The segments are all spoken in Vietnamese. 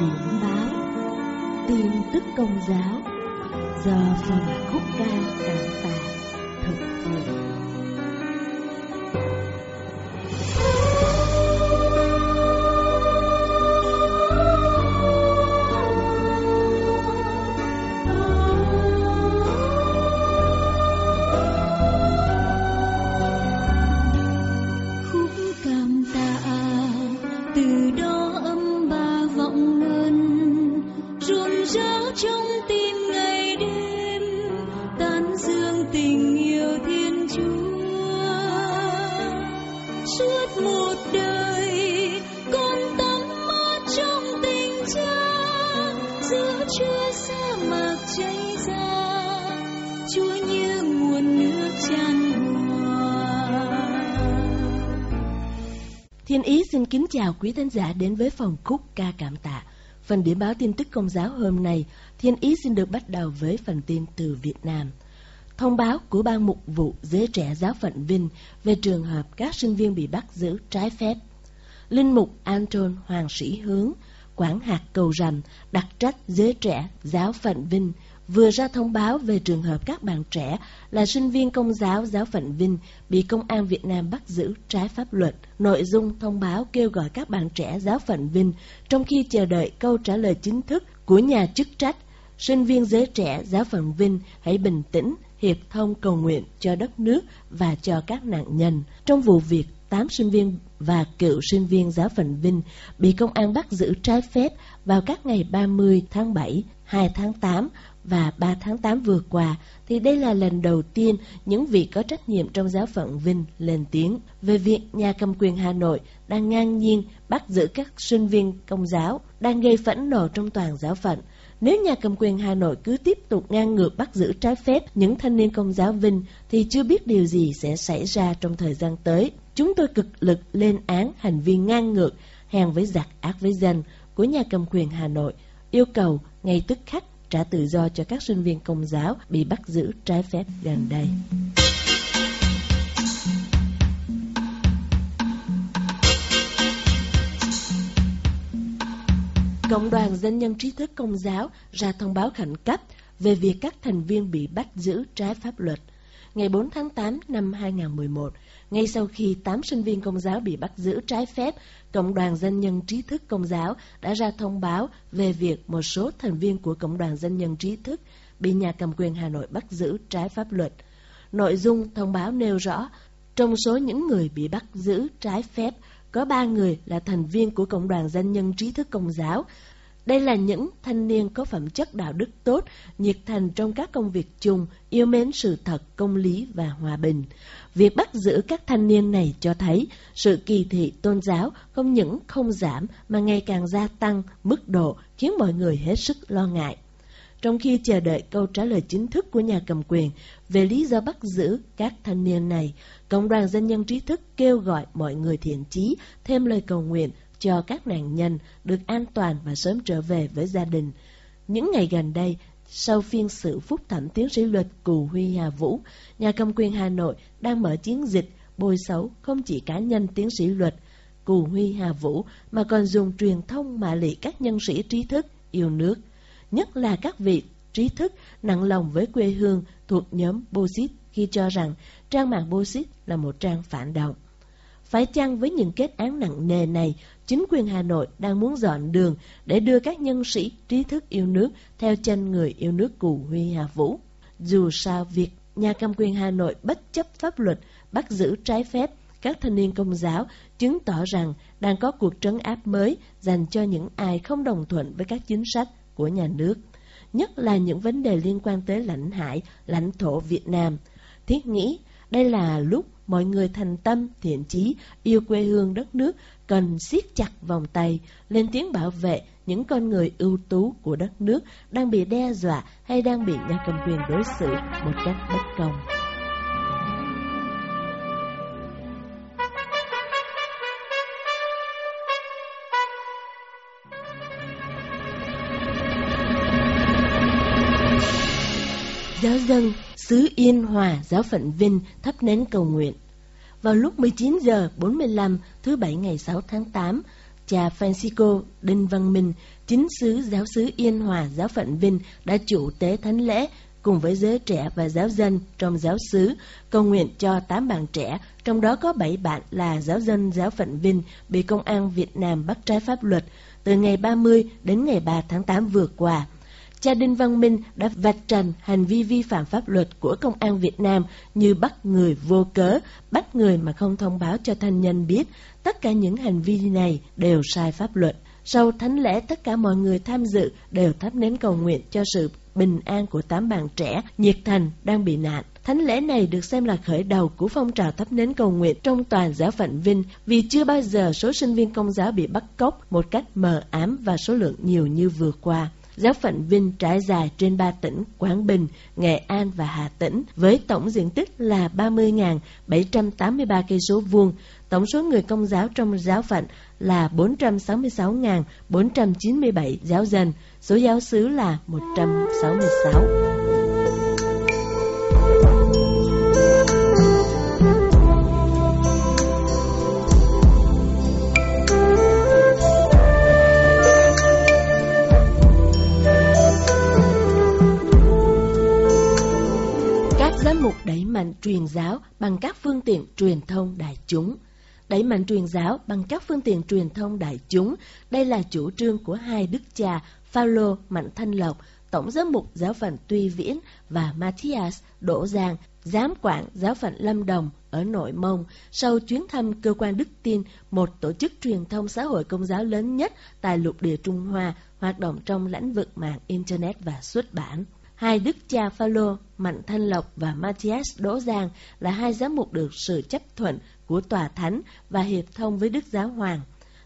điểm báo. Tin tức công giáo. Do phần khúc ca cảm tạ thực hiện khúc cảm từ đó âm ba vọng ngân rộn rã trong tim ngày Thiên Ý xin kính chào quý thính giả đến với phòng khúc ca cảm tạ. Phần điểm báo tin tức công giáo hôm nay, Thiên Ý xin được bắt đầu với phần tin từ Việt Nam. Thông báo của ban mục vụ giới trẻ giáo phận Vinh về trường hợp các sinh viên bị bắt giữ trái phép. Linh mục Anton Hoàng Sĩ Hướng, quản hạt cầu rằm, đặc trách giới trẻ giáo phận Vinh vừa ra thông báo về trường hợp các bạn trẻ là sinh viên công giáo giáo phận Vinh bị công an Việt Nam bắt giữ trái pháp luật. Nội dung thông báo kêu gọi các bạn trẻ giáo phận Vinh trong khi chờ đợi câu trả lời chính thức của nhà chức trách. Sinh viên giới trẻ giáo phận Vinh hãy bình tĩnh, hiệp thông cầu nguyện cho đất nước và cho các nạn nhân. Trong vụ việc 8 sinh viên và cựu sinh viên giáo phận Vinh bị công an bắt giữ trái phép vào các ngày 30 tháng 7, 2 tháng 8 và 3 tháng 8 vừa qua, thì đây là lần đầu tiên những vị có trách nhiệm trong giáo phận Vinh lên tiếng về việc nhà cầm quyền Hà Nội đang ngang nhiên bắt giữ các sinh viên công giáo, đang gây phẫn nộ trong toàn giáo phận. Nếu nhà cầm quyền Hà Nội cứ tiếp tục ngang ngược bắt giữ trái phép những thanh niên công giáo Vinh thì chưa biết điều gì sẽ xảy ra trong thời gian tới. Chúng tôi cực lực lên án hành vi ngang ngược, hèn với giặc ác với dân của nhà cầm quyền Hà Nội, yêu cầu ngay tức khắc trả tự do cho các sinh viên công giáo bị bắt giữ trái phép gần đây. Cộng đoàn Dân nhân trí thức công giáo ra thông báo khẩn cấp về việc các thành viên bị bắt giữ trái pháp luật. Ngày 4 tháng 8 năm 2011, ngay sau khi 8 sinh viên công giáo bị bắt giữ trái phép, Cộng đoàn Dân nhân trí thức công giáo đã ra thông báo về việc một số thành viên của Cộng đoàn Dân nhân trí thức bị nhà cầm quyền Hà Nội bắt giữ trái pháp luật. Nội dung thông báo nêu rõ, trong số những người bị bắt giữ trái phép, có ba người là thành viên của Cộng đoàn Dân nhân trí thức công giáo. Đây là những thanh niên có phẩm chất đạo đức tốt, nhiệt thành trong các công việc chung, yêu mến sự thật, công lý và hòa bình. Việc bắt giữ các thanh niên này cho thấy sự kỳ thị tôn giáo không những không giảm mà ngày càng gia tăng mức độ khiến mọi người hết sức lo ngại. Trong khi chờ đợi câu trả lời chính thức của nhà cầm quyền về lý do bắt giữ các thanh niên này, Cộng đoàn Dân nhân trí thức kêu gọi mọi người thiện chí thêm lời cầu nguyện cho các nạn nhân được an toàn và sớm trở về với gia đình. Những ngày gần đây, sau phiên xử phúc thẩm tiến sĩ luật Cù Huy Hà Vũ, nhà cầm quyền Hà Nội đang mở chiến dịch bôi xấu không chỉ cá nhân tiến sĩ luật Cù Huy Hà Vũ mà còn dùng truyền thông mạ lị các nhân sĩ trí thức yêu nước, nhất là các vị trí thức nặng lòng với quê hương thuộc nhóm Bosit khi cho rằng trang mạng Bosit là một trang phản động. Phải chăng với những kết án nặng nề này, chính quyền Hà Nội đang muốn dọn đường để đưa các nhân sĩ trí thức yêu nước theo chân người yêu nước Cù Huy Hà Vũ? Dù sao việc nhà cầm quyền Hà Nội bất chấp pháp luật bắt giữ trái phép các thanh niên công giáo chứng tỏ rằng đang có cuộc trấn áp mới dành cho những ai không đồng thuận với các chính sách của nhà nước, nhất là những vấn đề liên quan tới lãnh hải, lãnh thổ Việt Nam. Thiết nghĩ đây là lúc mọi người thành tâm, thiện chí, yêu quê hương đất nước, cần siết chặt vòng tay, lên tiếng bảo vệ những con người ưu tú của đất nước đang bị đe dọa hay đang bị nhà cầm quyền đối xử một cách bất công. Giáo dân xứ Yên Hòa giáo phận Vinh thắp nến cầu nguyện. Vào lúc 19 giờ 45 thứ bảy ngày 6 tháng 8, cha Francisco Đinh Văn Minh, chính sứ giáo sứ Yên Hòa giáo phận Vinh đã chủ tế thánh lễ cùng với giới trẻ và giáo dân trong giáo xứ, cầu nguyện cho 8 bạn trẻ, trong đó có 7 bạn là giáo dân giáo phận Vinh bị công an Việt Nam bắt trái pháp luật từ ngày 30 đến ngày 3 tháng 8 vừa qua. Cha Đinh Văn Minh đã vạch trần hành vi vi phạm pháp luật của công an Việt Nam như bắt người vô cớ, bắt người mà không thông báo cho thân nhân biết. Tất cả những hành vi này đều sai pháp luật. Sau thánh lễ, tất cả mọi người tham dự đều thắp nến cầu nguyện cho sự bình an của tám bạn trẻ nhiệt thành đang bị nạn. Thánh lễ này được xem là khởi đầu của phong trào thắp nến cầu nguyện trong toàn giáo phận Vinh vì chưa bao giờ số sinh viên công giáo bị bắt cóc một cách mờ ám và số lượng nhiều như vừa qua. Giáo phận Vinh trải dài trên ba tỉnh Quảng Bình, Nghệ An và Hà Tĩnh với tổng diện tích là 30.783 cây số vuông. Tổng số người công giáo trong giáo phận là 466.497 giáo dân, số giáo xứ là 166. Đẩy mạnh truyền giáo bằng các phương tiện truyền thông đại chúng đẩy mạnh truyền giáo bằng các phương tiện truyền thông đại chúng. Đây là chủ trương của hai đức cha Phaolô Mạnh Thanh Lộc, Tổng giám mục giáo phận Tuy Viễn và Matthias Đỗ Giang, giám quản giáo phận Lâm Đồng ở nội Mông sau chuyến thăm cơ quan Đức Tin, một tổ chức truyền thông xã hội công giáo lớn nhất tại lục địa Trung Hoa, hoạt động trong lĩnh vực mạng Internet và xuất bản. Hai đức cha Phaolô, Mạnh Thanh Lộc và Matthias Đỗ Giang là hai giám mục được sự chấp thuận của Tòa Thánh và hiệp thông với Đức Giáo Hoàng.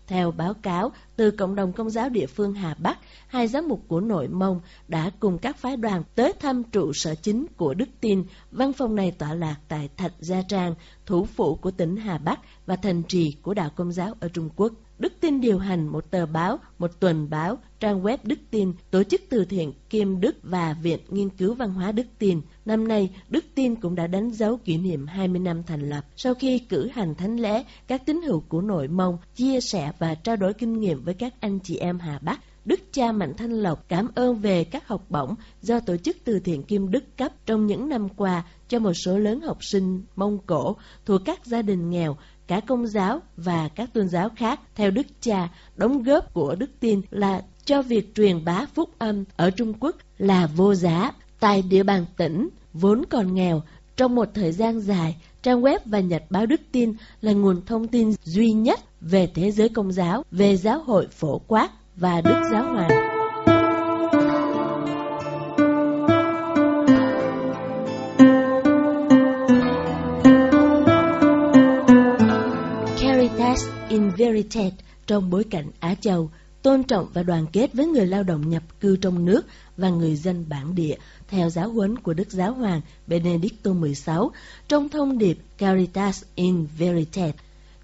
Theo báo cáo từ cộng đồng công giáo địa phương Hà Bắc, hai giám mục của nội mông đã cùng các phái đoàn tới thăm trụ sở chính của Đức Tin. Văn phòng này tọa lạc tại Thạch Gia Trang, thủ phủ của tỉnh Hà Bắc và thành trì của đạo công giáo ở Trung Quốc. Đức Tin điều hành một tờ báo, một tuần báo, trang web Đức Tin, tổ chức từ thiện Kim Đức và Viện Nghiên cứu Văn hóa Đức Tin. Năm nay, Đức Tin cũng đã đánh dấu kỷ niệm 20 năm thành lập. Sau khi cử hành thánh lễ, các tín hữu của nội mông chia sẻ và trao đổi kinh nghiệm với các anh chị em Hà Bắc. Đức cha Mạnh Thanh Lộc cảm ơn về các học bổng do tổ chức từ thiện Kim Đức cấp trong những năm qua cho một số lớn học sinh Mông Cổ thuộc các gia đình nghèo cả công giáo và các tôn giáo khác theo Đức Cha, đóng góp của Đức Tin là cho việc truyền bá phúc âm ở Trung Quốc là vô giá. Tại địa bàn tỉnh, vốn còn nghèo, trong một thời gian dài, trang web và nhật báo Đức Tin là nguồn thông tin duy nhất về thế giới công giáo, về giáo hội phổ quát và Đức Giáo Hoàng. Heritage trong bối cảnh Á Châu tôn trọng và đoàn kết với người lao động nhập cư trong nước và người dân bản địa theo giáo huấn của Đức Giáo Hoàng Benedicto XVI trong thông điệp Caritas in Veritate.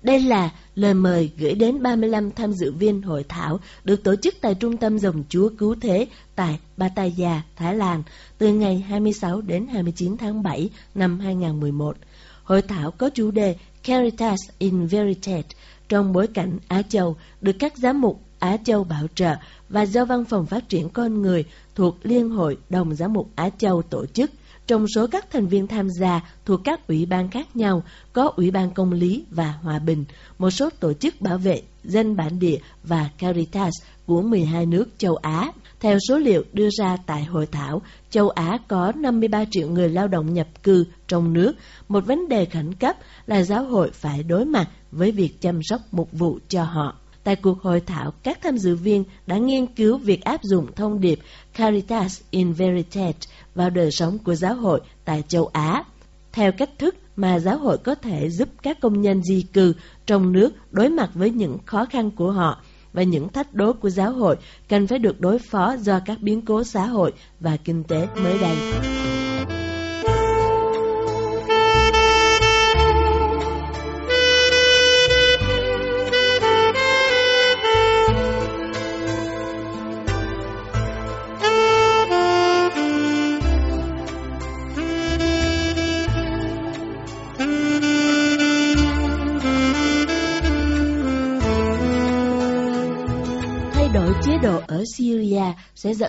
Đây là lời mời gửi đến 35 tham dự viên hội thảo được tổ chức tại Trung tâm Dòng Chúa Cứu Thế tại Pattaya, Thái Lan từ ngày 26 đến 29 tháng 7 năm 2011. Hội thảo có chủ đề Caritas in Veritate trong bối cảnh Á Châu được các giám mục Á Châu bảo trợ và do Văn phòng Phát triển Con Người thuộc Liên hội Đồng Giám mục Á Châu tổ chức. Trong số các thành viên tham gia thuộc các ủy ban khác nhau có Ủy ban Công lý và Hòa bình, một số tổ chức bảo vệ dân bản địa và Caritas của 12 nước châu Á. Theo số liệu đưa ra tại hội thảo, châu Á có 53 triệu người lao động nhập cư trong nước. Một vấn đề khẩn cấp là giáo hội phải đối mặt với việc chăm sóc mục vụ cho họ. Tại cuộc hội thảo, các tham dự viên đã nghiên cứu việc áp dụng thông điệp Caritas in Veritate vào đời sống của giáo hội tại châu Á. Theo cách thức mà giáo hội có thể giúp các công nhân di cư trong nước đối mặt với những khó khăn của họ và những thách đố của giáo hội cần phải được đối phó do các biến cố xã hội và kinh tế mới đây.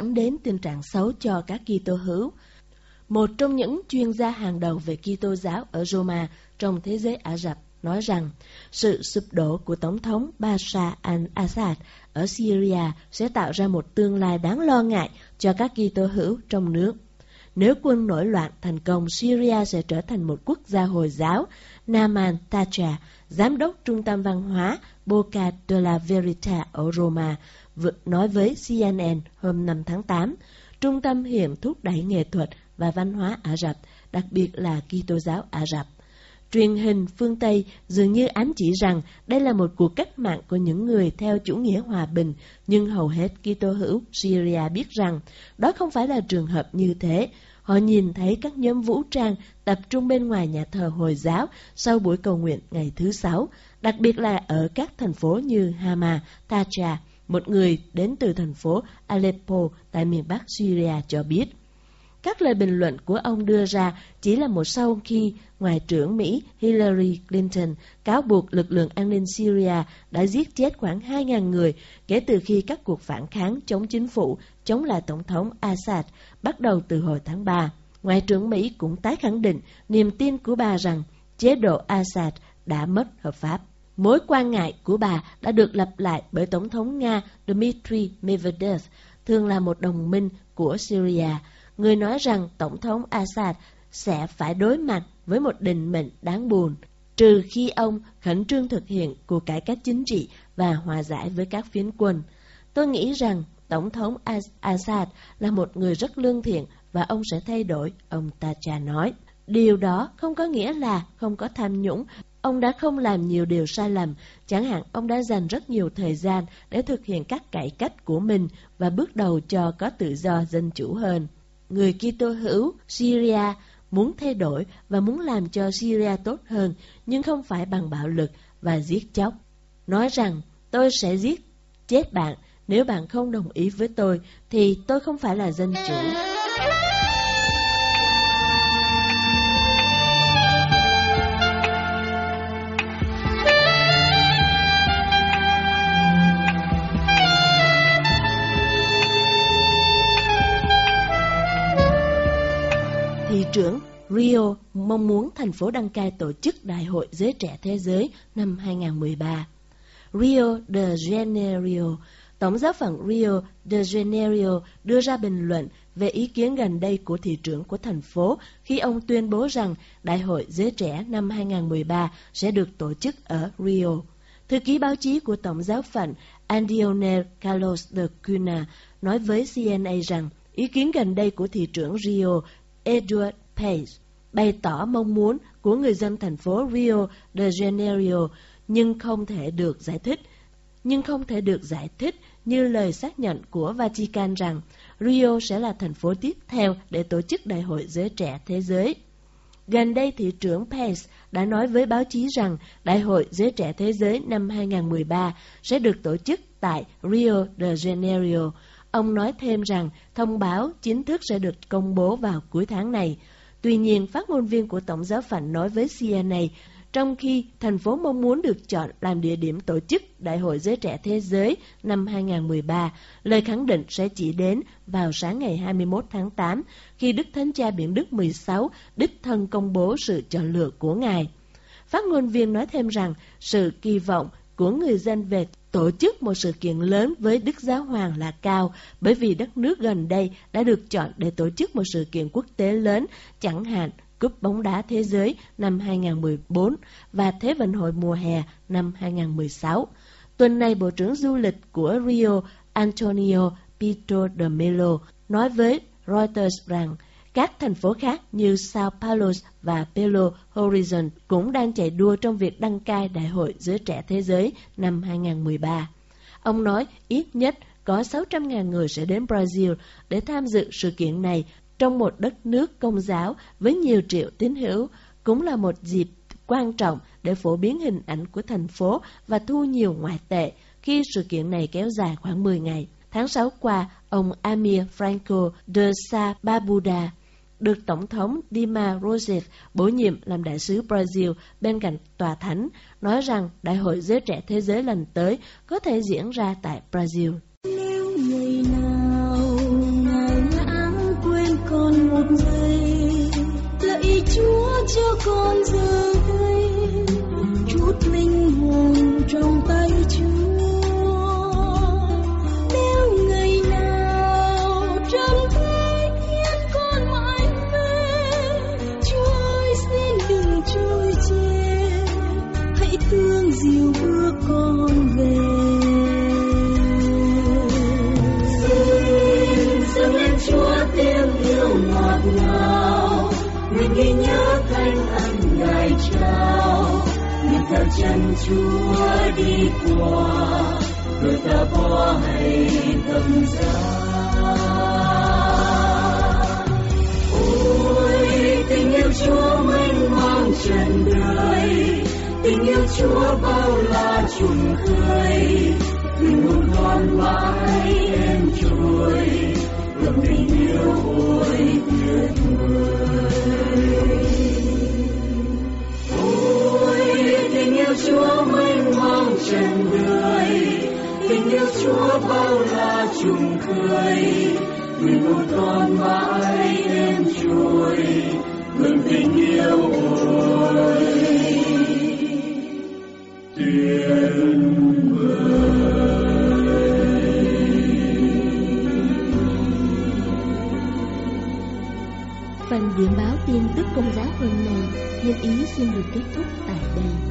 Dẫn đến tình trạng xấu cho các Kitô hữu. Một trong những chuyên gia hàng đầu về Kitô giáo ở Roma trong thế giới Ả Rập nói rằng sự sụp đổ của Tổng thống Bashar al-Assad ở Syria sẽ tạo ra một tương lai đáng lo ngại cho các Kitô hữu trong nước. Nếu quân nổi loạn thành công, Syria sẽ trở thành một quốc gia Hồi giáo. Naman Tacha, giám đốc trung tâm văn hóa Boca della Verita ở Roma, nói với CNN hôm 5 tháng 8, trung tâm hiện thúc đẩy nghệ thuật và văn hóa Ả Rập, đặc biệt là Kitô giáo Ả Rập. Truyền hình phương Tây dường như ám chỉ rằng đây là một cuộc cách mạng của những người theo chủ nghĩa hòa bình, nhưng hầu hết Kitô hữu Syria biết rằng đó không phải là trường hợp như thế. Họ nhìn thấy các nhóm vũ trang tập trung bên ngoài nhà thờ Hồi giáo sau buổi cầu nguyện ngày thứ Sáu, đặc biệt là ở các thành phố như Hama, Tacha. Một người đến từ thành phố Aleppo tại miền Bắc Syria cho biết. Các lời bình luận của ông đưa ra chỉ là một sau khi Ngoại trưởng Mỹ Hillary Clinton cáo buộc lực lượng an ninh Syria đã giết chết khoảng 2.000 người kể từ khi các cuộc phản kháng chống chính phủ, chống lại Tổng thống Assad bắt đầu từ hồi tháng 3. Ngoại trưởng Mỹ cũng tái khẳng định niềm tin của bà rằng chế độ Assad đã mất hợp pháp. Mối quan ngại của bà đã được lặp lại bởi Tổng thống Nga Dmitry Medvedev, thường là một đồng minh của Syria người nói rằng Tổng thống Assad sẽ phải đối mặt với một định mệnh đáng buồn, trừ khi ông khẩn trương thực hiện cuộc cải cách chính trị và hòa giải với các phiến quân. Tôi nghĩ rằng Tổng thống Assad là một người rất lương thiện và ông sẽ thay đổi, ông Tacha nói. Điều đó không có nghĩa là không có tham nhũng. Ông đã không làm nhiều điều sai lầm, chẳng hạn ông đã dành rất nhiều thời gian để thực hiện các cải cách của mình và bước đầu cho có tự do dân chủ hơn người Kitô hữu Syria muốn thay đổi và muốn làm cho Syria tốt hơn, nhưng không phải bằng bạo lực và giết chóc. Nói rằng, tôi sẽ giết chết bạn, nếu bạn không đồng ý với tôi, thì tôi không phải là dân chủ. Mong muốn thành phố đăng cai tổ chức Đại hội Giới Trẻ Thế Giới năm 2013. Rio de Janeiro, Tổng giáo phận Rio de Janeiro đưa ra bình luận về ý kiến gần đây của thị trưởng của thành phố khi ông tuyên bố rằng Đại hội Giới Trẻ năm 2013 sẽ được tổ chức ở Rio. Thư ký báo chí của Tổng giáo phận Andionel Carlos de Cunha nói với CNA rằng ý kiến gần đây của thị trưởng Rio Edward Page bày tỏ mong muốn của người dân thành phố Rio de Janeiro nhưng không thể được giải thích. Nhưng không thể được giải thích như lời xác nhận của Vatican rằng Rio sẽ là thành phố tiếp theo để tổ chức Đại hội Giới Trẻ Thế Giới. Gần đây, thị trưởng Pence đã nói với báo chí rằng Đại hội Giới Trẻ Thế Giới năm 2013 sẽ được tổ chức tại Rio de Janeiro. Ông nói thêm rằng thông báo chính thức sẽ được công bố vào cuối tháng này. Tuy nhiên, phát ngôn viên của Tổng giáo phận nói với CNA, trong khi thành phố mong muốn được chọn làm địa điểm tổ chức Đại hội Giới Trẻ Thế Giới năm 2013, lời khẳng định sẽ chỉ đến vào sáng ngày 21 tháng 8, khi Đức Thánh Cha Biển Đức 16 đích thân công bố sự chọn lựa của Ngài. Phát ngôn viên nói thêm rằng sự kỳ vọng của người dân về tổ chức một sự kiện lớn với Đức Giáo Hoàng là cao bởi vì đất nước gần đây đã được chọn để tổ chức một sự kiện quốc tế lớn, chẳng hạn Cúp bóng đá thế giới năm 2014 và Thế vận hội mùa hè năm 2016. Tuần này, Bộ trưởng Du lịch của Rio Antonio Pietro de Melo nói với Reuters rằng các thành phố khác như Sao Paulo và Belo Horizon cũng đang chạy đua trong việc đăng cai Đại hội Giới Trẻ Thế Giới năm 2013. Ông nói ít nhất có 600.000 người sẽ đến Brazil để tham dự sự kiện này trong một đất nước công giáo với nhiều triệu tín hữu, cũng là một dịp quan trọng để phổ biến hình ảnh của thành phố và thu nhiều ngoại tệ khi sự kiện này kéo dài khoảng 10 ngày. Tháng 6 qua, ông Amir Franco de Sa Babuda được Tổng thống Dilma Rousseff bổ nhiệm làm đại sứ Brazil bên cạnh tòa thánh, nói rằng Đại hội Giới Trẻ Thế Giới lần tới có thể diễn ra tại Brazil. Ghi nhớ thanh ân ngài trao nguyện theo chân chúa đi qua người ta bỏ hay tâm ra ôi, tình yêu chúa mênh mang trần đời tình yêu chúa bao la trùng khơi. Tình một con mãi em trôi lòng tình yêu ôi tuyệt vời. Khơi tình một con mãi đêm trôi lòng tình yêu ôi Phần điểm báo tin tức công giáo hôm nay nhân ý xin được kết thúc tại đây.